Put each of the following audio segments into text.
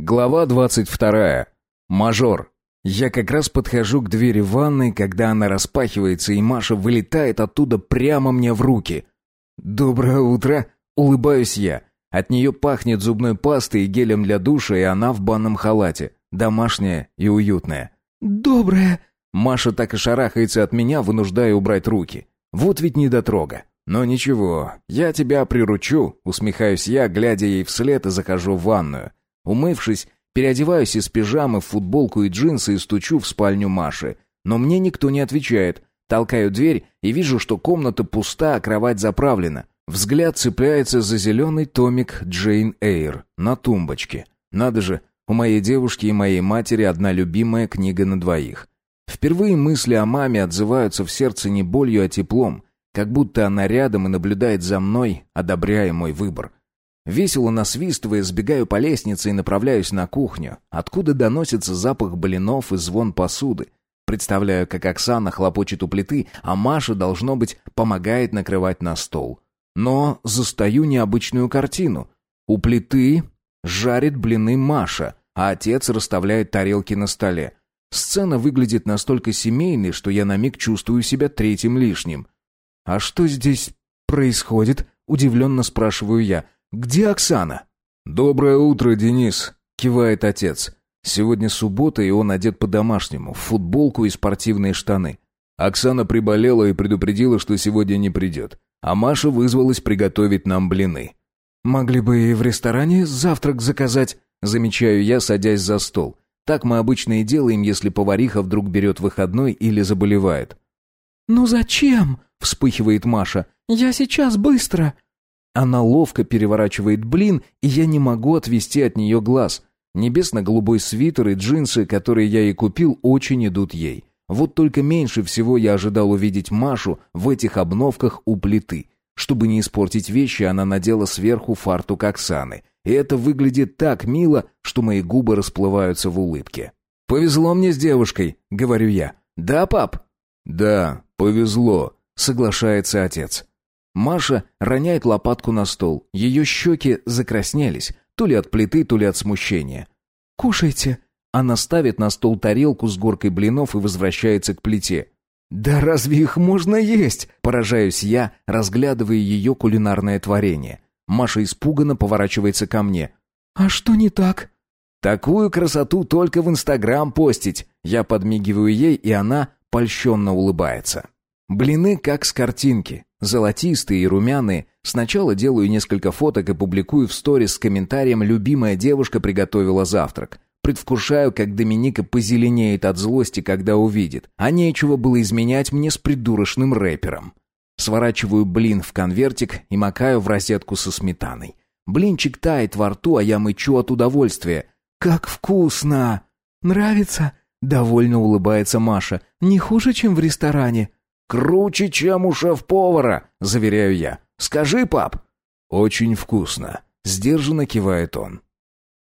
Глава двадцать вторая. Мажор. Я как раз подхожу к двери ванной, когда она распахивается, и Маша вылетает оттуда прямо мне в руки. «Доброе утро!» — улыбаюсь я. От нее пахнет зубной пастой и гелем для душа, и она в банном халате. Домашняя и уютная. «Доброе!» Маша так и шарахается от меня, вынуждая убрать руки. Вот ведь недотрога. Но ничего, я тебя приручу, усмехаюсь я, глядя ей вслед и захожу в ванную. Умывшись, переодеваюсь из пижамы в футболку и джинсы и стучу в спальню Маши. Но мне никто не отвечает. Толкаю дверь и вижу, что комната пуста, а кровать заправлена. Взгляд цепляется за зеленый томик Джейн Эйр на тумбочке. Надо же, у моей девушки и моей матери одна любимая книга на двоих. Впервые мысли о маме отзываются в сердце не болью, а теплом, как будто она рядом и наблюдает за мной, одобряя мой выбор. Весело насвистывая, сбегаю по лестнице и направляюсь на кухню, откуда доносится запах блинов и звон посуды. Представляю, как Оксана хлопочет у плиты, а Маша, должно быть, помогает накрывать на стол. Но застаю необычную картину. У плиты жарит блины Маша, а отец расставляет тарелки на столе. Сцена выглядит настолько семейной, что я на миг чувствую себя третьим лишним. «А что здесь происходит?» — удивленно спрашиваю я. «Где Оксана?» «Доброе утро, Денис», — кивает отец. Сегодня суббота, и он одет по-домашнему, в футболку и спортивные штаны. Оксана приболела и предупредила, что сегодня не придет. А Маша вызвалась приготовить нам блины. «Могли бы и в ресторане завтрак заказать», — замечаю я, садясь за стол. Так мы обычно и делаем, если повариха вдруг берет выходной или заболевает. «Ну зачем?» — вспыхивает Маша. «Я сейчас быстро». Она ловко переворачивает блин, и я не могу отвести от нее глаз. Небесно-голубой свитер и джинсы, которые я ей купил, очень идут ей. Вот только меньше всего я ожидал увидеть Машу в этих обновках у плиты. Чтобы не испортить вещи, она надела сверху фартук Оксаны. И это выглядит так мило, что мои губы расплываются в улыбке. «Повезло мне с девушкой», — говорю я. «Да, пап?» «Да, повезло», — соглашается отец. Маша роняет лопатку на стол. Ее щеки закраснелись, то ли от плиты, то ли от смущения. «Кушайте». Она ставит на стол тарелку с горкой блинов и возвращается к плите. «Да разве их можно есть?» – поражаюсь я, разглядывая ее кулинарное творение. Маша испуганно поворачивается ко мне. «А что не так?» «Такую красоту только в Инстаграм постить!» Я подмигиваю ей, и она польщенно улыбается. Блины как с картинки. Золотистые и румяные. Сначала делаю несколько фоток и публикую в сторис с комментарием «Любимая девушка приготовила завтрак». Предвкушаю, как Доминика позеленеет от злости, когда увидит. А нечего было изменять мне с придурочным рэпером. Сворачиваю блин в конвертик и макаю в розетку со сметаной. Блинчик тает во рту, а я мычу от удовольствия. «Как вкусно!» «Нравится?» — довольно улыбается Маша. «Не хуже, чем в ресторане?» «Круче, чем у шеф-повара», — заверяю я. «Скажи, пап». «Очень вкусно», — сдержанно кивает он.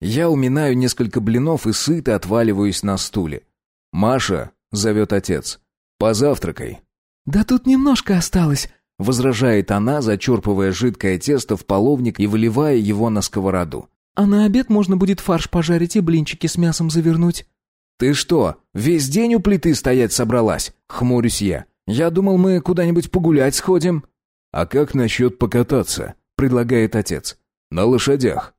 Я уминаю несколько блинов и сыто отваливаюсь на стуле. «Маша», — зовет отец, — «позавтракай». «Да тут немножко осталось», — возражает она, зачерпывая жидкое тесто в половник и выливая его на сковороду. «А на обед можно будет фарш пожарить и блинчики с мясом завернуть». «Ты что, весь день у плиты стоять собралась?» — хмурюсь я. «Я думал, мы куда-нибудь погулять сходим». «А как насчет покататься?» — предлагает отец. «На лошадях».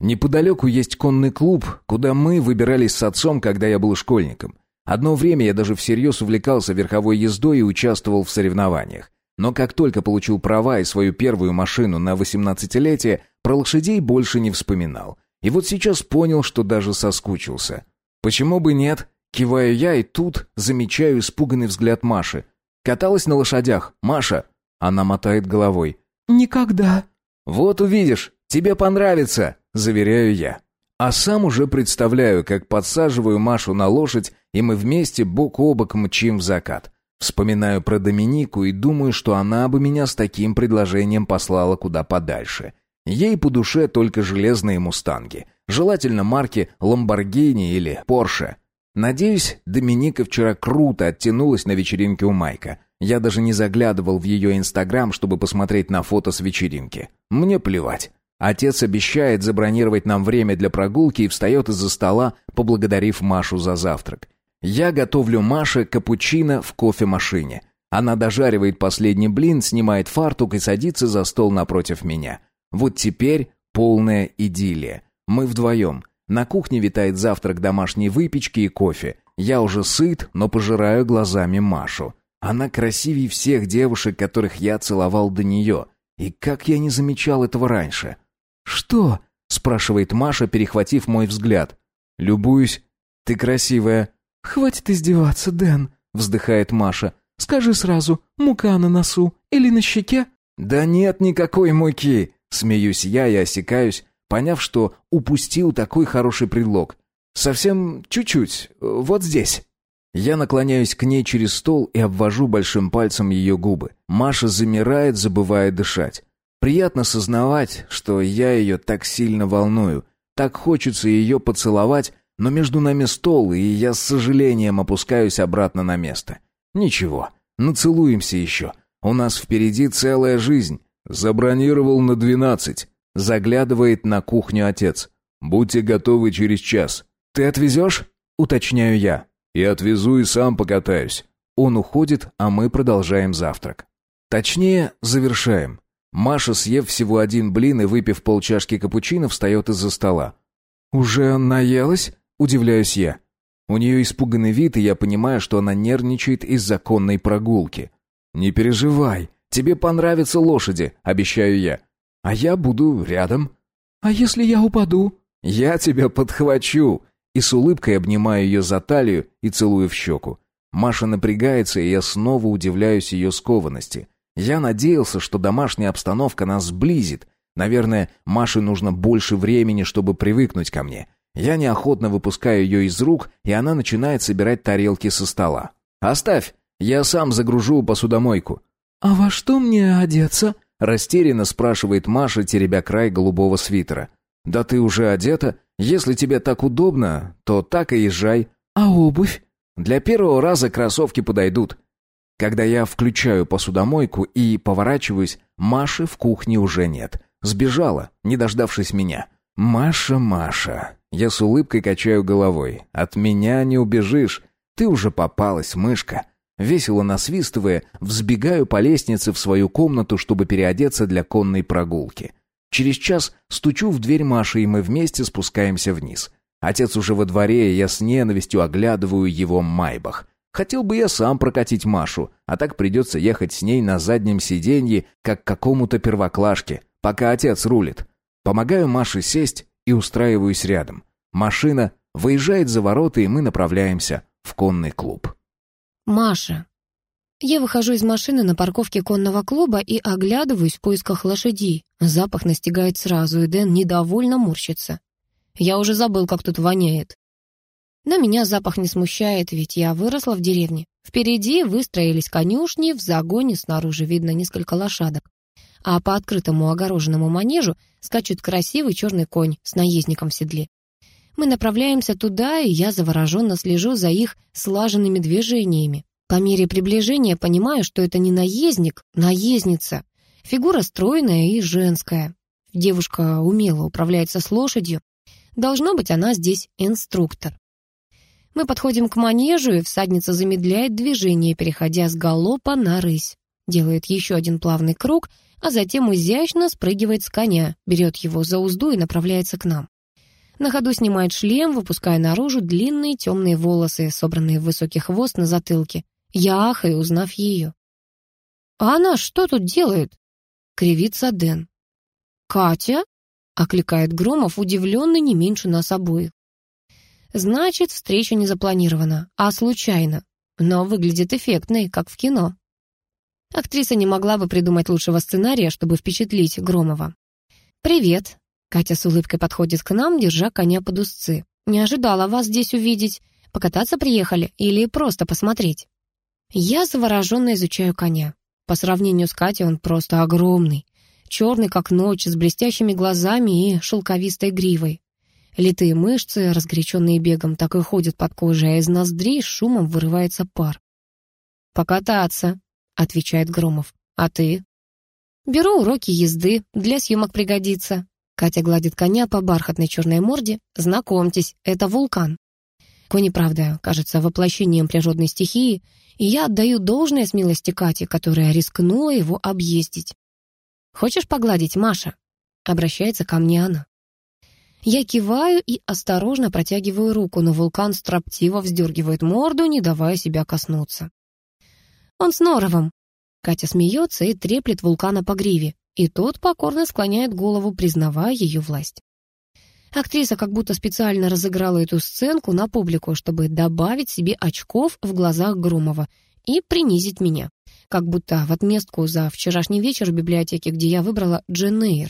Неподалеку есть конный клуб, куда мы выбирались с отцом, когда я был школьником. Одно время я даже всерьез увлекался верховой ездой и участвовал в соревнованиях. Но как только получил права и свою первую машину на 18-летие, про лошадей больше не вспоминал. И вот сейчас понял, что даже соскучился. Почему бы нет? Киваю я, и тут замечаю испуганный взгляд Маши. Каталась на лошадях, Маша. Она мотает головой. Никогда. Вот увидишь, тебе понравится, заверяю я. А сам уже представляю, как подсаживаю Машу на лошадь, и мы вместе бок о бок мчим в закат. Вспоминаю про Доминику и думаю, что она бы меня с таким предложением послала куда подальше. Ей по душе только железные мустанги. Желательно марки Ламборгини или Порше. Надеюсь, Доминика вчера круто оттянулась на вечеринке у Майка. Я даже не заглядывал в ее инстаграм, чтобы посмотреть на фото с вечеринки. Мне плевать. Отец обещает забронировать нам время для прогулки и встает из-за стола, поблагодарив Машу за завтрак. Я готовлю Маше капучино в кофемашине. Она дожаривает последний блин, снимает фартук и садится за стол напротив меня. Вот теперь полная идиллия. Мы вдвоем. На кухне витает завтрак домашней выпечки и кофе. Я уже сыт, но пожираю глазами Машу. Она красивее всех девушек, которых я целовал до нее. И как я не замечал этого раньше? «Что?» — спрашивает Маша, перехватив мой взгляд. «Любуюсь. Ты красивая». «Хватит издеваться, Дэн», — вздыхает Маша. «Скажи сразу, мука на носу или на щеке?» «Да нет никакой муки!» — смеюсь я и осекаюсь, поняв, что упустил такой хороший предлог. «Совсем чуть-чуть, вот здесь». Я наклоняюсь к ней через стол и обвожу большим пальцем ее губы. Маша замирает, забывая дышать. Приятно сознавать, что я ее так сильно волную. Так хочется ее поцеловать, но между нами стол, и я с сожалением опускаюсь обратно на место. Ничего, нацелуемся еще. У нас впереди целая жизнь. Забронировал на двенадцать. Заглядывает на кухню отец. Будьте готовы через час. Ты отвезешь? Уточняю я. И отвезу и сам покатаюсь. Он уходит, а мы продолжаем завтрак. Точнее, завершаем. Маша, съев всего один блин и выпив полчашки капучино, встает из-за стола. «Уже наелась?» – удивляюсь я. У нее испуганный вид, и я понимаю, что она нервничает из-за конной прогулки. «Не переживай, тебе понравятся лошади», – обещаю я. «А я буду рядом». «А если я упаду?» «Я тебя подхвачу», и с улыбкой обнимаю ее за талию и целую в щеку. Маша напрягается, и я снова удивляюсь ее скованности. Я надеялся, что домашняя обстановка нас сблизит. Наверное, Маше нужно больше времени, чтобы привыкнуть ко мне. Я неохотно выпускаю ее из рук, и она начинает собирать тарелки со стола. «Оставь, я сам загружу посудомойку». «А во что мне одеться?» Растерянно спрашивает Маша, теребя край голубого свитера. «Да ты уже одета. Если тебе так удобно, то так и езжай». «А обувь?» «Для первого раза кроссовки подойдут. Когда я включаю посудомойку и поворачиваюсь, Маши в кухне уже нет. Сбежала, не дождавшись меня. «Маша, Маша!» Я с улыбкой качаю головой. «От меня не убежишь. Ты уже попалась, мышка!» Весело насвистывая, взбегаю по лестнице в свою комнату, чтобы переодеться для конной прогулки. Через час стучу в дверь Маши, и мы вместе спускаемся вниз. Отец уже во дворе, и я с ненавистью оглядываю его майбах. Хотел бы я сам прокатить Машу, а так придется ехать с ней на заднем сиденье, как какому-то первоклашке, пока отец рулит. Помогаю Маше сесть и устраиваюсь рядом. Машина выезжает за ворота, и мы направляемся в конный клуб. Маша. Я выхожу из машины на парковке конного клуба и оглядываюсь в поисках лошадей. Запах настигает сразу, и Дэн недовольно морщится. Я уже забыл, как тут воняет. Но меня запах не смущает, ведь я выросла в деревне. Впереди выстроились конюшни, в загоне снаружи видно несколько лошадок. А по открытому огороженному манежу скачет красивый черный конь с наездником в седле. Мы направляемся туда, и я завороженно слежу за их слаженными движениями. По мере приближения понимаю, что это не наездник, наездница. Фигура стройная и женская. Девушка умело управляется с лошадью. Должно быть, она здесь инструктор. Мы подходим к манежу, и всадница замедляет движение, переходя с галопа на рысь. Делает еще один плавный круг, а затем изящно спрыгивает с коня, берет его за узду и направляется к нам. На ходу снимает шлем, выпуская наружу длинные темные волосы, собранные в высокий хвост на затылке. Я ахаю, узнав ее. «А она что тут делает?» — кривится Дэн. «Катя?» — окликает Громов, удивленный не меньше нас обоих. Значит, встреча не запланирована, а случайно. Но выглядит эффектной, как в кино. Актриса не могла бы придумать лучшего сценария, чтобы впечатлить Громова. «Привет!» Катя с улыбкой подходит к нам, держа коня под узцы. «Не ожидала вас здесь увидеть. Покататься приехали или просто посмотреть?» Я завороженно изучаю коня. По сравнению с Катей он просто огромный. Черный, как ночь, с блестящими глазами и шелковистой гривой. Литые мышцы, разгоряченные бегом, так и ходят под кожей, а из ноздрей шумом вырывается пар. «Покататься», — отвечает Громов. «А ты?» «Беру уроки езды, для съемок пригодится». Катя гладит коня по бархатной черной морде. Знакомьтесь, это вулкан. Кони, правда, кажется воплощением природной стихии, и я отдаю должное смелости Кате, которая рискнула его объездить. «Хочешь погладить, Маша?» — обращается ко мне она. Я киваю и осторожно протягиваю руку, но вулкан строптиво вздергивает морду, не давая себя коснуться. «Он с норовом!» Катя смеется и треплет вулкана по гриве, и тот покорно склоняет голову, признавая ее власть. Актриса как будто специально разыграла эту сценку на публику, чтобы добавить себе очков в глазах Громова и принизить меня. Как будто в отместку за вчерашний вечер в библиотеке, где я выбрала Джен.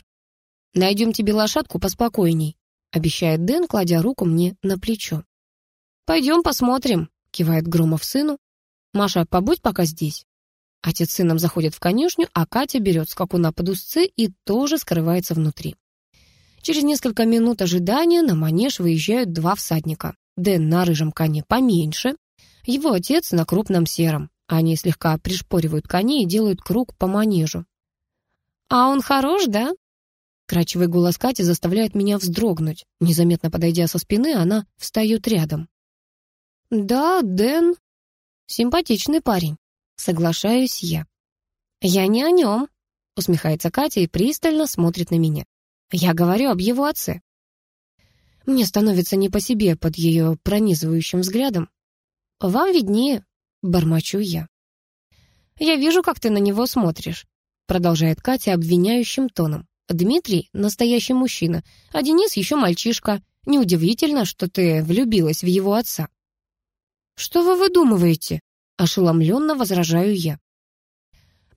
«Найдем тебе лошадку поспокойней», обещает Дэн, кладя руку мне на плечо. «Пойдем посмотрим», — кивает Громов сыну. «Маша, побудь пока здесь». Отец с сыном заходит в конюшню, а Катя берет скакуна под узцы и тоже скрывается внутри. Через несколько минут ожидания на манеж выезжают два всадника. Дэн на рыжем коне поменьше, его отец на крупном сером. Они слегка пришпоривают коней и делают круг по манежу. «А он хорош, да?» Крачевый голос Кати заставляет меня вздрогнуть. Незаметно подойдя со спины, она встает рядом. «Да, Дэн. Симпатичный парень. Соглашаюсь я». «Я не о нем», — усмехается Катя и пристально смотрит на меня. «Я говорю об его отце». Мне становится не по себе под ее пронизывающим взглядом. «Вам виднее», — бормочу я. «Я вижу, как ты на него смотришь», — продолжает Катя обвиняющим тоном. Дмитрий — настоящий мужчина, а Денис еще мальчишка. Неудивительно, что ты влюбилась в его отца». «Что вы выдумываете?» — ошеломленно возражаю я.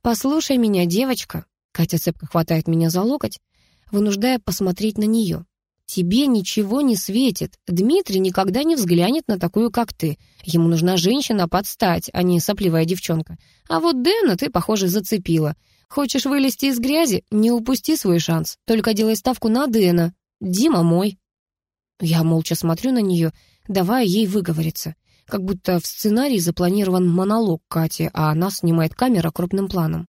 «Послушай меня, девочка», — Катя цепко хватает меня за локоть, вынуждая посмотреть на нее. «Тебе ничего не светит. Дмитрий никогда не взглянет на такую, как ты. Ему нужна женщина под стать, а не сопливая девчонка. А вот Дэна ты, похоже, зацепила. Хочешь вылезти из грязи? Не упусти свой шанс. Только делай ставку на Дэна. Дима мой». Я молча смотрю на нее, давая ей выговориться. Как будто в сценарии запланирован монолог Кати, а она снимает камера крупным планом.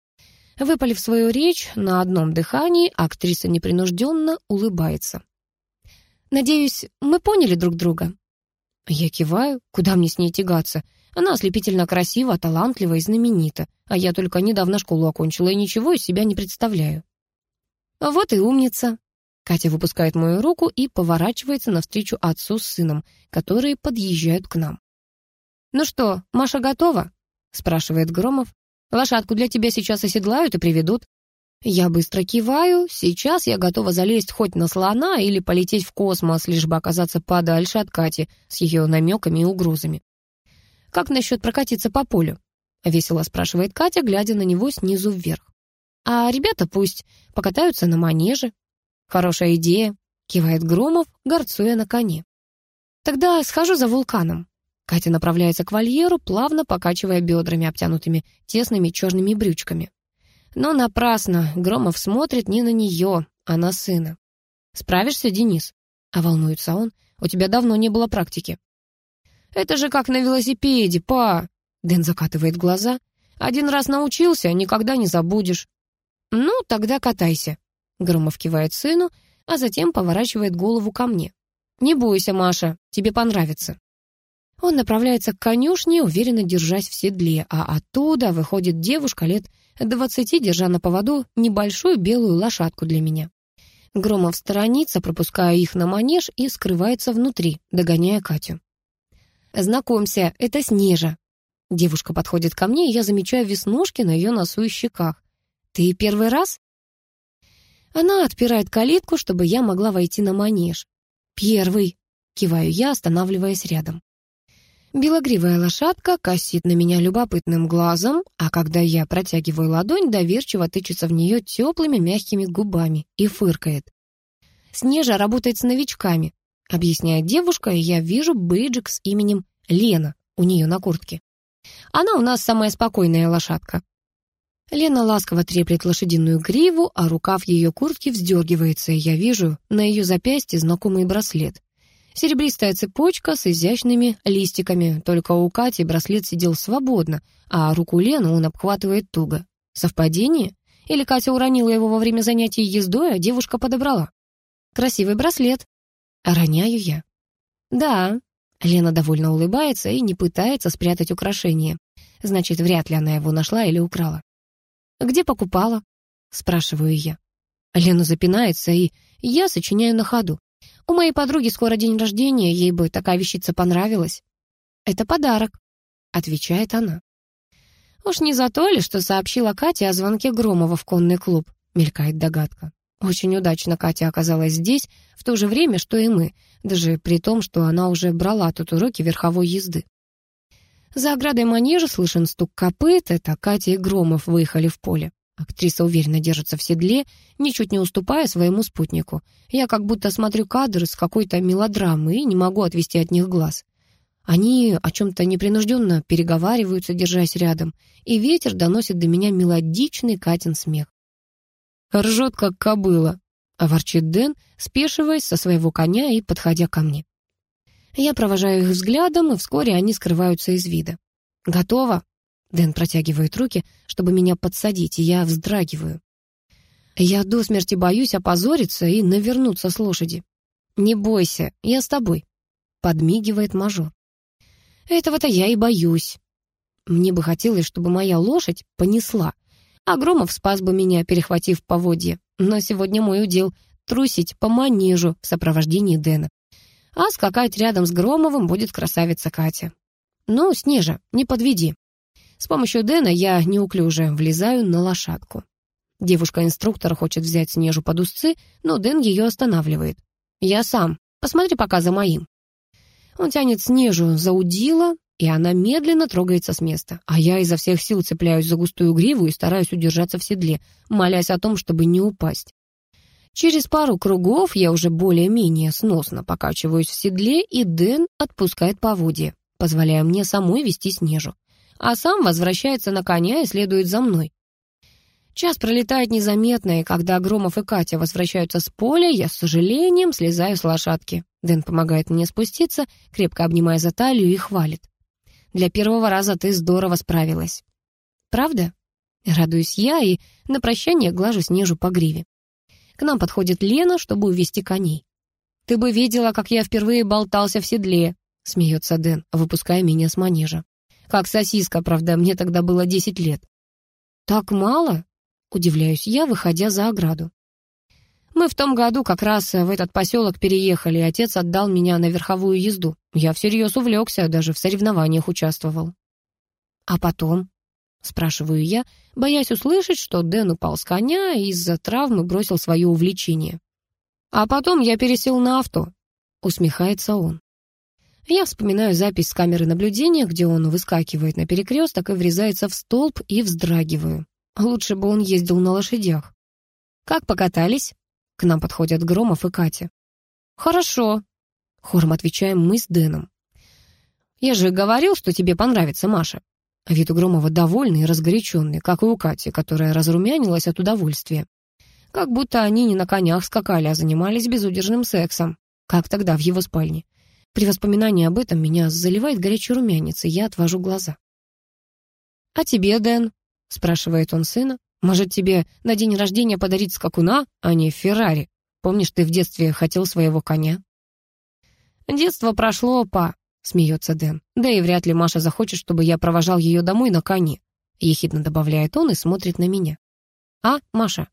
Выпалив свою речь на одном дыхании, актриса непринужденно улыбается. «Надеюсь, мы поняли друг друга?» Я киваю, куда мне с ней тягаться. Она ослепительно красива, талантлива и знаменита, а я только недавно школу окончила и ничего из себя не представляю. Вот и умница. Катя выпускает мою руку и поворачивается навстречу отцу с сыном, которые подъезжают к нам. «Ну что, Маша готова?» — спрашивает Громов. «Лошадку для тебя сейчас оседлают и приведут». Я быстро киваю, сейчас я готова залезть хоть на слона или полететь в космос, лишь бы оказаться подальше от Кати с ее намеками и угрозами. «Как насчет прокатиться по полю?» — весело спрашивает Катя, глядя на него снизу вверх. «А ребята пусть покатаются на манеже». «Хорошая идея», — кивает Громов, горцуя на коне. «Тогда схожу за вулканом». Катя направляется к вольеру, плавно покачивая бедрами, обтянутыми тесными черными брючками. Но напрасно Громов смотрит не на нее, а на сына. «Справишься, Денис?» — а волнуется он. «У тебя давно не было практики». «Это же как на велосипеде, па!» Дэн закатывает глаза. «Один раз научился, никогда не забудешь». «Ну, тогда катайся», — Громов кивает сыну, а затем поворачивает голову ко мне. «Не бойся, Маша, тебе понравится». Он направляется к конюшне, уверенно держась в седле, а оттуда выходит девушка лет двадцати, держа на поводу небольшую белую лошадку для меня. Громов сторонится, пропуская их на манеж и скрывается внутри, догоняя Катю. «Знакомься, это Снежа». Девушка подходит ко мне, и я замечаю веснушки на ее носу и щеках. «Ты первый раз?» Она отпирает калитку, чтобы я могла войти на манеж. «Первый», — киваю я, останавливаясь рядом. Белогривая лошадка косит на меня любопытным глазом, а когда я протягиваю ладонь, доверчиво тычется в нее теплыми мягкими губами и фыркает. Снежа работает с новичками, объясняет девушка, и я вижу бейджик с именем Лена у нее на куртке. Она у нас самая спокойная лошадка. Лена ласково треплет лошадиную гриву, а рукав ее куртки вздергивается, и я вижу на ее запястье знакомый браслет. Серебристая цепочка с изящными листиками, только у Кати браслет сидел свободно, а руку Лены он обхватывает туго. Совпадение? Или Катя уронила его во время занятий ездой, а девушка подобрала? Красивый браслет. Роняю я. Да. Лена довольно улыбается и не пытается спрятать украшение. Значит, вряд ли она его нашла или украла. «Где покупала?» — спрашиваю я. Лена запинается, и я сочиняю на ходу. У моей подруги скоро день рождения, ей бы такая вещица понравилась. «Это подарок», — отвечает она. «Уж не за то ли, что сообщила Катя о звонке Громова в конный клуб?» — мелькает догадка. Очень удачно Катя оказалась здесь в то же время, что и мы, даже при том, что она уже брала тут уроки верховой езды. За оградой манежа слышен стук копыт, это Катя и Громов выехали в поле. Актриса уверенно держится в седле, ничуть не уступая своему спутнику. Я как будто смотрю кадры с какой-то мелодрамы и не могу отвести от них глаз. Они о чем-то непринужденно переговариваются, держась рядом, и ветер доносит до меня мелодичный Катин смех. «Ржет, как кобыла», — ворчит Дэн, спешиваясь со своего коня и подходя ко мне. Я провожаю их взглядом, и вскоре они скрываются из вида. «Готово?» Дэн протягивает руки, чтобы меня подсадить, и я вздрагиваю. Я до смерти боюсь опозориться и навернуться с лошади. «Не бойся, я с тобой», — подмигивает мажор. «Этого-то я и боюсь. Мне бы хотелось, чтобы моя лошадь понесла, а Громов спас бы меня, перехватив поводье. Но сегодня мой удел — трусить по манежу в сопровождении Дэна а скакать рядом с Громовым будет красавица Катя. Ну, Снежа, не подведи. С помощью Дэна я неуклюже влезаю на лошадку. Девушка-инструктор хочет взять Снежу под узцы, но Дэн ее останавливает. «Я сам. Посмотри пока за моим». Он тянет Снежу за удила, и она медленно трогается с места. А я изо всех сил цепляюсь за густую гриву и стараюсь удержаться в седле, молясь о том, чтобы не упасть. Через пару кругов я уже более-менее сносно покачиваюсь в седле, и Дэн отпускает поводья, позволяя мне самой вести Снежу. А сам возвращается на коня и следует за мной. Час пролетает незаметно, и когда Громов и Катя возвращаются с поля, я с сожалением слезаю с лошадки. Дэн помогает мне спуститься, крепко обнимая за талию и хвалит. «Для первого раза ты здорово справилась». «Правда?» Радуюсь я и на прощание глажу Снежу по гриве. К нам подходит Лена, чтобы увести коней. «Ты бы видела, как я впервые болтался в седле», — смеется Дэн, выпуская меня с манежа. «Как сосиска, правда, мне тогда было десять лет». «Так мало?» — удивляюсь я, выходя за ограду. «Мы в том году как раз в этот поселок переехали, и отец отдал меня на верховую езду. Я всерьез увлекся, даже в соревнованиях участвовал». «А потом?» — спрашиваю я, боясь услышать, что Дэн упал с коня и из-за травмы бросил свое увлечение. «А потом я пересел на авто», — усмехается он. Я вспоминаю запись с камеры наблюдения, где он выскакивает на перекресток и врезается в столб, и вздрагиваю. Лучше бы он ездил на лошадях. «Как покатались?» К нам подходят Громов и Катя. «Хорошо», — хором отвечаем мы с Дэном. «Я же говорил, что тебе понравится, Маша». Вид у Громова довольный и разгоряченный, как и у Кати, которая разрумянилась от удовольствия. Как будто они не на конях скакали, а занимались безудержным сексом, как тогда в его спальне. При воспоминании об этом меня заливает горячий румянец, и я отвожу глаза. «А тебе, Дэн?» — спрашивает он сына. «Может, тебе на день рождения подарить скакуна, а не Феррари? Помнишь, ты в детстве хотел своего коня?» «Детство прошло, па», — смеется Дэн. «Да и вряд ли Маша захочет, чтобы я провожал ее домой на коне», — ехидно добавляет он и смотрит на меня. «А, Маша?»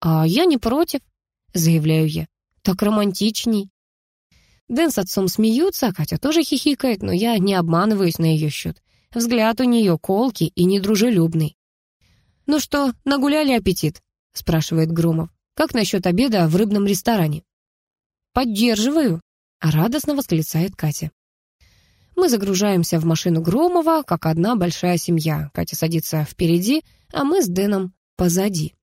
«А я не против», — заявляю я. «Так романтичней». Дэн с отцом смеются, а Катя тоже хихикает, но я не обманываюсь на ее счет. Взгляд у нее колкий и недружелюбный. «Ну что, нагуляли аппетит?» — спрашивает Громов. «Как насчет обеда в рыбном ресторане?» «Поддерживаю», — радостно восклицает Катя. Мы загружаемся в машину Громова, как одна большая семья. Катя садится впереди, а мы с Дэном позади.